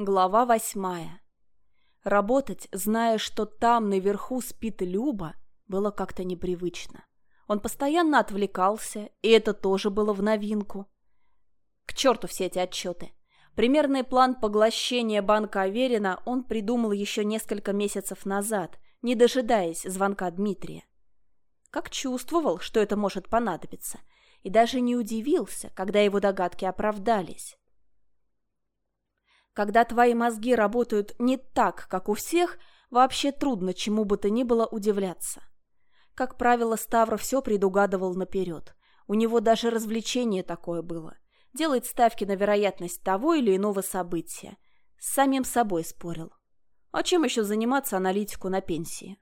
Глава восьмая. Работать, зная, что там наверху спит Люба, было как-то непривычно. Он постоянно отвлекался, и это тоже было в новинку. К черту все эти отчеты. Примерный план поглощения банка Аверина он придумал еще несколько месяцев назад, не дожидаясь звонка Дмитрия. Как чувствовал, что это может понадобиться, и даже не удивился, когда его догадки оправдались. Когда твои мозги работают не так, как у всех, вообще трудно чему бы то ни было удивляться. Как правило, Ставро все предугадывал наперед. У него даже развлечение такое было. Делает ставки на вероятность того или иного события. С самим собой спорил. А чем еще заниматься аналитику на пенсии?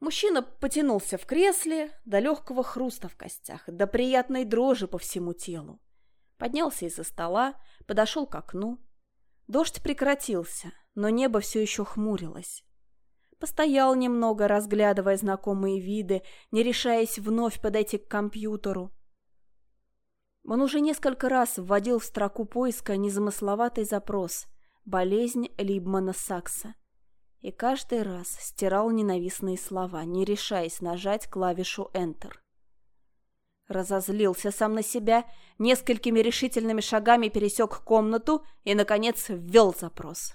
Мужчина потянулся в кресле до легкого хруста в костях, до приятной дрожи по всему телу. Поднялся из-за стола, подошел к окну. Дождь прекратился, но небо все еще хмурилось. Постоял немного, разглядывая знакомые виды, не решаясь вновь подойти к компьютеру. Он уже несколько раз вводил в строку поиска незамысловатый запрос «Болезнь Либмана Сакса» и каждый раз стирал ненавистные слова, не решаясь нажать клавишу Enter. Разозлился сам на себя, несколькими решительными шагами пересек комнату и, наконец, ввел запрос.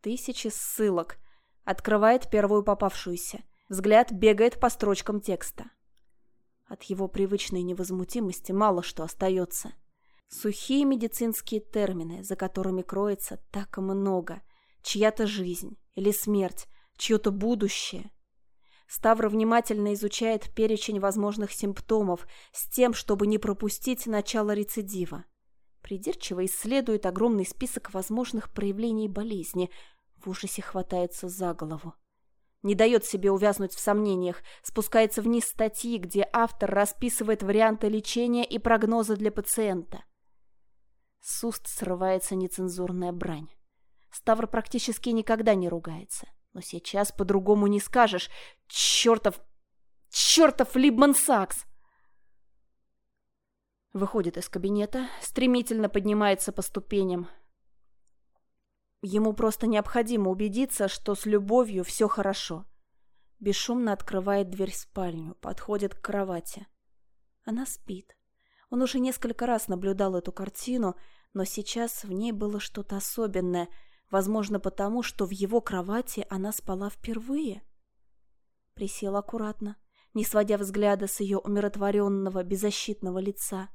Тысячи ссылок. Открывает первую попавшуюся. Взгляд бегает по строчкам текста. От его привычной невозмутимости мало что остается. Сухие медицинские термины, за которыми кроется так много. Чья-то жизнь или смерть, чье-то будущее – Ставр внимательно изучает перечень возможных симптомов с тем, чтобы не пропустить начало рецидива. Придирчиво исследует огромный список возможных проявлений болезни. В ужасе хватается за голову. Не дает себе увязнуть в сомнениях, спускается вниз статьи, где автор расписывает варианты лечения и прогнозы для пациента. С уст срывается нецензурная брань. Ставр практически никогда не ругается. Но сейчас по-другому не скажешь. Чертов... Чертов Либман Сакс! Выходит из кабинета, стремительно поднимается по ступеням. Ему просто необходимо убедиться, что с любовью все хорошо. Бесшумно открывает дверь в спальню, подходит к кровати. Она спит. Он уже несколько раз наблюдал эту картину, но сейчас в ней было что-то особенное — Возможно, потому, что в его кровати она спала впервые. Присел аккуратно, не сводя взгляда с ее умиротворенного, беззащитного лица.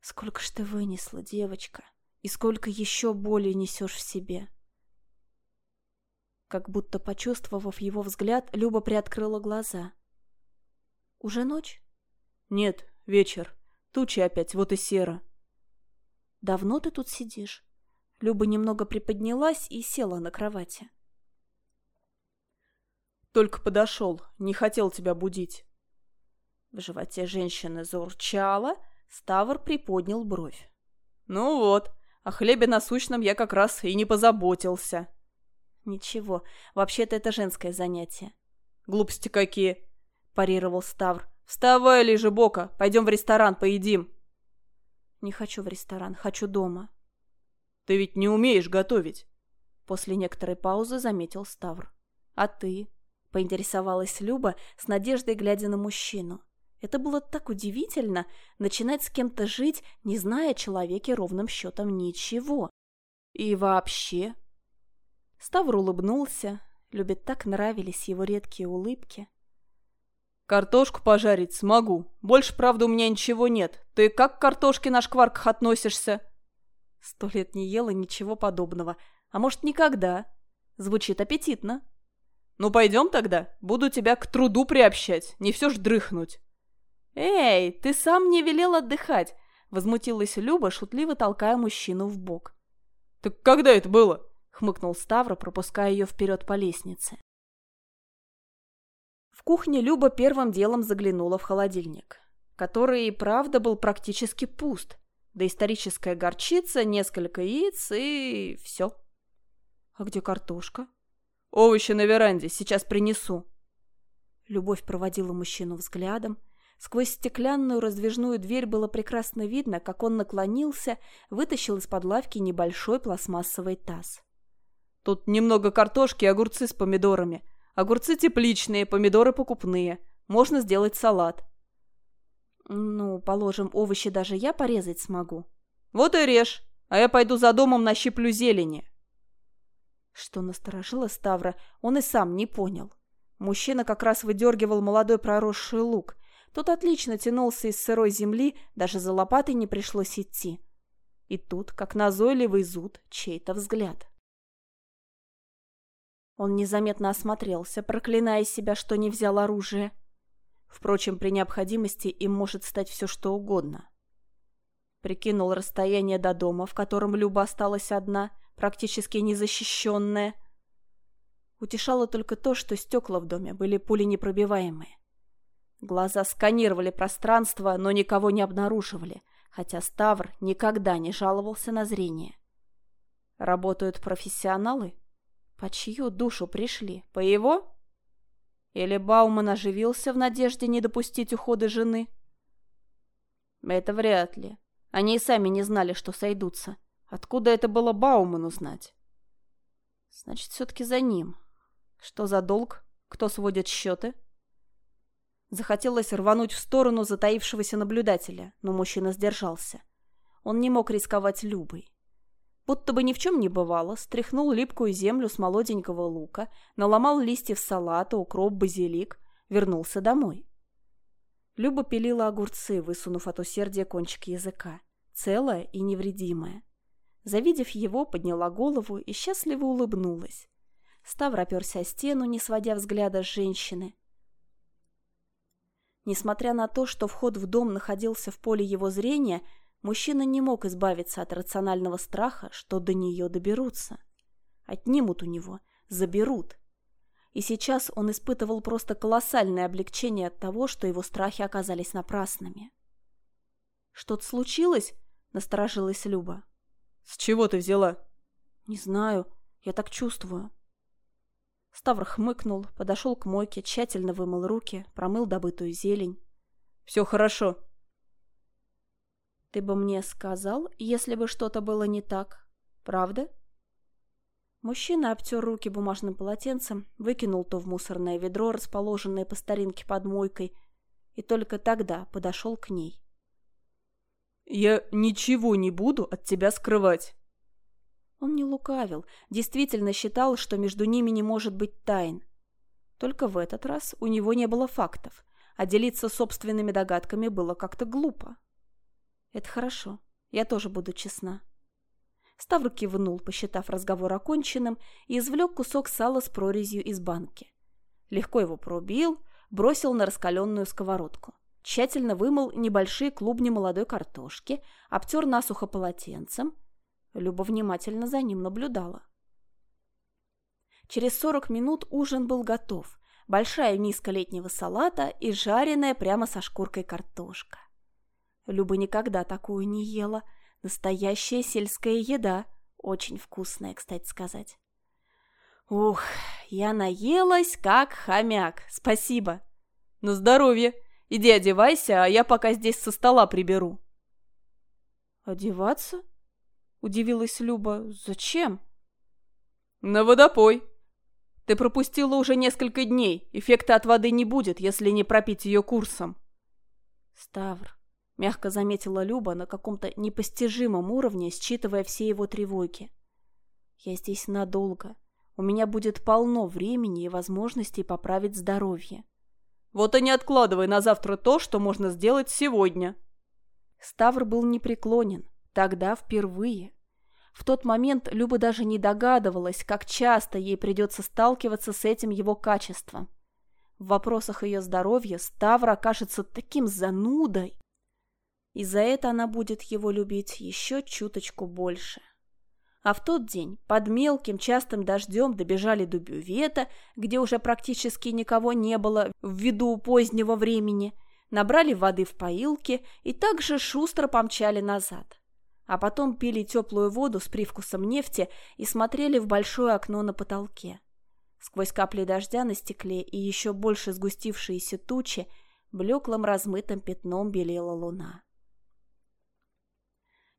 «Сколько ж ты вынесла, девочка, и сколько еще боли несешь в себе!» Как будто почувствовав его взгляд, Люба приоткрыла глаза. «Уже ночь?» «Нет, вечер. Тучи опять, вот и серо». «Давно ты тут сидишь?» Люба немного приподнялась и села на кровати. «Только подошел, не хотел тебя будить». В животе женщины заурчала, Ставр приподнял бровь. «Ну вот, о хлебе насущном я как раз и не позаботился». «Ничего, вообще-то это женское занятие». «Глупости какие!» – парировал Ставр. «Вставай, лежи бока, пойдем в ресторан, поедим». «Не хочу в ресторан, хочу дома». Ты ведь не умеешь готовить. После некоторой паузы заметил Ставр. А ты? Поинтересовалась Люба, с надеждой глядя на мужчину. Это было так удивительно, начинать с кем-то жить, не зная о человеке ровным счетом ничего. И вообще... Ставр улыбнулся. Любе так нравились его редкие улыбки. «Картошку пожарить смогу. Больше, правда, у меня ничего нет. Ты как к картошке на шкварках относишься?» Сто лет не ела ничего подобного. А может, никогда. Звучит аппетитно. Ну, пойдем тогда. Буду тебя к труду приобщать. Не все ж дрыхнуть. Эй, ты сам не велел отдыхать. Возмутилась Люба, шутливо толкая мужчину в бок. Так когда это было? Хмыкнул Ставра, пропуская ее вперед по лестнице. В кухне Люба первым делом заглянула в холодильник, который и правда был практически пуст доисторическая горчица, несколько яиц и все. А где картошка? Овощи на веранде, сейчас принесу. Любовь проводила мужчину взглядом, Сквозь стеклянную раздвижную дверь было прекрасно видно, как он наклонился, вытащил из-под лавки небольшой пластмассовый таз. «Тут немного картошки и огурцы с помидорами. Огурцы тепличные, помидоры покупные. Можно сделать салат». «Ну, положим, овощи даже я порезать смогу». «Вот и режь, а я пойду за домом нащиплю зелени». Что насторожило Ставра, он и сам не понял. Мужчина как раз выдергивал молодой проросший лук, тот отлично тянулся из сырой земли, даже за лопатой не пришлось идти. И тут, как назойливый зуд, чей-то взгляд. Он незаметно осмотрелся, проклиная себя, что не взял оружие. Впрочем, при необходимости им может стать все что угодно. Прикинул расстояние до дома, в котором Люба осталась одна, практически незащищенная. Утешало только то, что стекла в доме были пуленепробиваемые. Глаза сканировали пространство, но никого не обнаруживали, хотя Ставр никогда не жаловался на зрение. Работают профессионалы? По чью душу пришли? По его? Или Бауман оживился в надежде не допустить ухода жены? Это вряд ли. Они и сами не знали, что сойдутся. Откуда это было Бауману знать? Значит, все-таки за ним. Что за долг? Кто сводит счеты? — Захотелось рвануть в сторону затаившегося наблюдателя, но мужчина сдержался. Он не мог рисковать Любой. Будто бы ни в чем не бывало, стряхнул липкую землю с молоденького лука, наломал листьев салата, укроп, базилик, вернулся домой. Люба пилила огурцы, высунув от усердия кончик языка, целая и невредимая. Завидев его, подняла голову и счастливо улыбнулась. Ставр оперся о стену, не сводя взгляда с женщины. Несмотря на то, что вход в дом находился в поле его зрения, мужчина не мог избавиться от рационального страха, что до нее доберутся. Отнимут у него, заберут. И сейчас он испытывал просто колоссальное облегчение от того, что его страхи оказались напрасными. «Что-то случилось?» — насторожилась Люба. «С чего ты взяла?» «Не знаю. Я так чувствую». Ставр хмыкнул, подошел к мойке, тщательно вымыл руки, промыл добытую зелень. «Все хорошо». «Ты бы мне сказал, если бы что-то было не так, правда?» Мужчина обтер руки бумажным полотенцем, выкинул то в мусорное ведро, расположенное по старинке под мойкой, и только тогда подошел к ней. «Я ничего не буду от тебя скрывать». Он не лукавил, действительно считал, что между ними не может быть тайн. Только в этот раз у него не было фактов, а делиться собственными догадками было как-то глупо. «Это хорошо. Я тоже буду честна». Ставр кивнул, посчитав разговор оконченным, и извлек кусок сала с прорезью из банки. Легко его пробил, бросил на раскаленную сковородку. Тщательно вымыл небольшие клубни молодой картошки, обтер насухо полотенцем, Люба внимательно за ним наблюдала. Через сорок минут ужин был готов. Большая миска летнего салата и жареная прямо со шкуркой картошка. Люба никогда такую не ела. Настоящая сельская еда. Очень вкусная, кстати сказать. Ух, я наелась, как хомяк. Спасибо. На здоровье. Иди одевайся, а я пока здесь со стола приберу. Одеваться? Удивилась Люба. «Зачем?» «На водопой. Ты пропустила уже несколько дней. Эффекта от воды не будет, если не пропить ее курсом». «Ставр», — мягко заметила Люба на каком-то непостижимом уровне, считывая все его тревоги. «Я здесь надолго. У меня будет полно времени и возможностей поправить здоровье». «Вот и не откладывай на завтра то, что можно сделать сегодня». Ставр был непреклонен. Тогда впервые. В тот момент Люба даже не догадывалась, как часто ей придется сталкиваться с этим его качеством. В вопросах ее здоровья Ставр окажется таким занудой. И за это она будет его любить еще чуточку больше. А в тот день под мелким частым дождем добежали до бювета, где уже практически никого не было ввиду позднего времени, набрали воды в поилке и также шустро помчали назад а потом пили теплую воду с привкусом нефти и смотрели в большое окно на потолке. Сквозь капли дождя на стекле и еще больше сгустившиеся тучи Блеклым размытым пятном белела луна.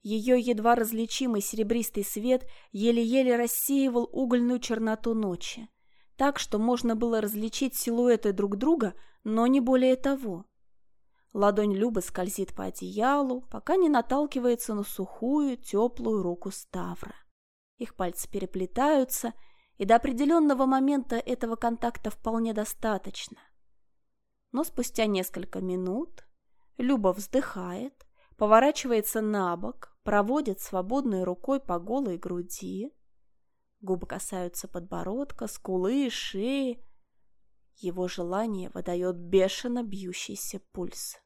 Ее едва различимый серебристый свет еле-еле рассеивал угольную черноту ночи, так что можно было различить силуэты друг друга, но не более того. Ладонь Любы скользит по одеялу, пока не наталкивается на сухую, теплую руку Ставра. Их пальцы переплетаются, и до определенного момента этого контакта вполне достаточно. Но спустя несколько минут Люба вздыхает, поворачивается на бок, проводит свободной рукой по голой груди. Губы касаются подбородка, скулы, шеи. Его желание выдает бешено бьющийся пульс.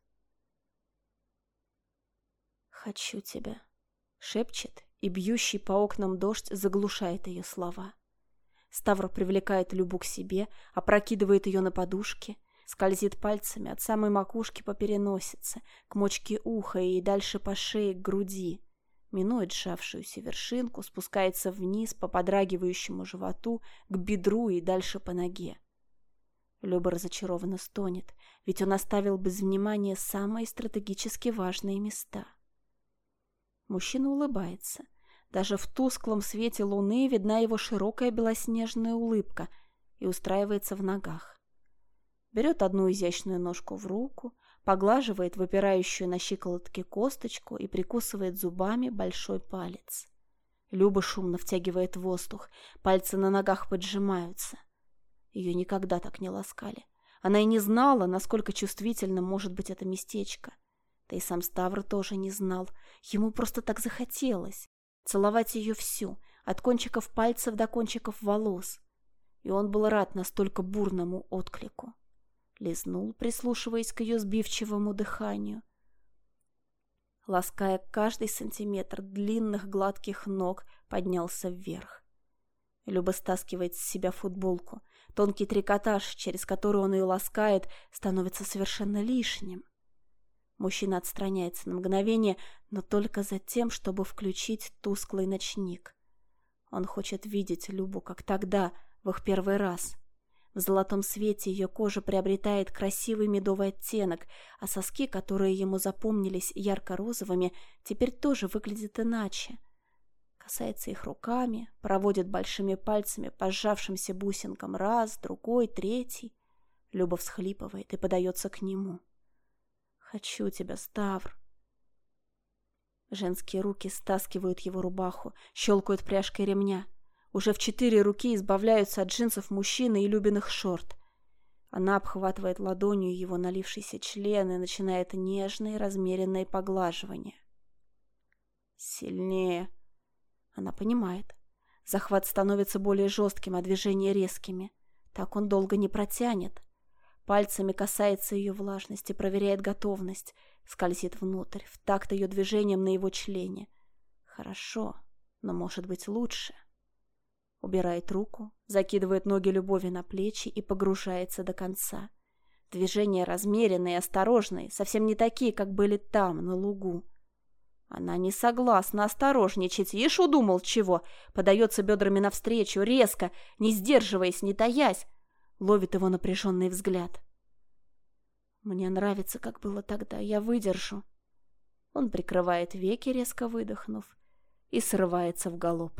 «Хочу тебя», — шепчет, и бьющий по окнам дождь заглушает ее слова. Ставр привлекает Любу к себе, опрокидывает ее на подушке, скользит пальцами от самой макушки по переносице, к мочке уха и дальше по шее к груди. Минует сжавшуюся вершинку, спускается вниз по подрагивающему животу, к бедру и дальше по ноге. Люба разочарованно стонет, ведь он оставил без внимания самые стратегически важные места. Мужчина улыбается. Даже в тусклом свете луны видна его широкая белоснежная улыбка и устраивается в ногах берет одну изящную ножку в руку, поглаживает выпирающую на щиколотке косточку и прикусывает зубами большой палец. Люба шумно втягивает воздух, пальцы на ногах поджимаются. Ее никогда так не ласкали. Она и не знала, насколько чувствительным может быть это местечко. Да и сам Ставр тоже не знал. Ему просто так захотелось. Целовать ее всю, от кончиков пальцев до кончиков волос. И он был рад настолько бурному отклику лизнул, прислушиваясь к ее сбивчивому дыханию. Лаская каждый сантиметр длинных гладких ног, поднялся вверх. Люба стаскивает с себя футболку. Тонкий трикотаж, через который он ее ласкает, становится совершенно лишним. Мужчина отстраняется на мгновение, но только за тем, чтобы включить тусклый ночник. Он хочет видеть Любу, как тогда, в их первый раз. В золотом свете ее кожа приобретает красивый медовый оттенок, а соски, которые ему запомнились ярко-розовыми, теперь тоже выглядят иначе. Касается их руками, проводит большими пальцами по сжавшимся бусинкам раз, другой, третий. Люба всхлипывает и подается к нему. «Хочу тебя, Ставр!» Женские руки стаскивают его рубаху, щелкают пряжкой ремня. Уже в четыре руки избавляются от джинсов мужчины и любиных шорт. Она обхватывает ладонью его налившийся член и начинает нежное размеренное поглаживание. Сильнее. Она понимает. Захват становится более жестким, а движения резкими. Так он долго не протянет. Пальцами касается ее влажности, проверяет готовность, скользит внутрь, в такт ее движением на его члене. Хорошо, но может быть лучше. Убирает руку, закидывает ноги Любови на плечи и погружается до конца. Движения размеренные и осторожные, совсем не такие, как были там, на лугу. Она не согласна осторожничать, ишь удумал чего, подается бедрами навстречу, резко, не сдерживаясь, не таясь, ловит его напряженный взгляд. «Мне нравится, как было тогда, я выдержу». Он прикрывает веки, резко выдохнув, и срывается в галоп.